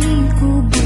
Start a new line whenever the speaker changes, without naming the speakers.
milikku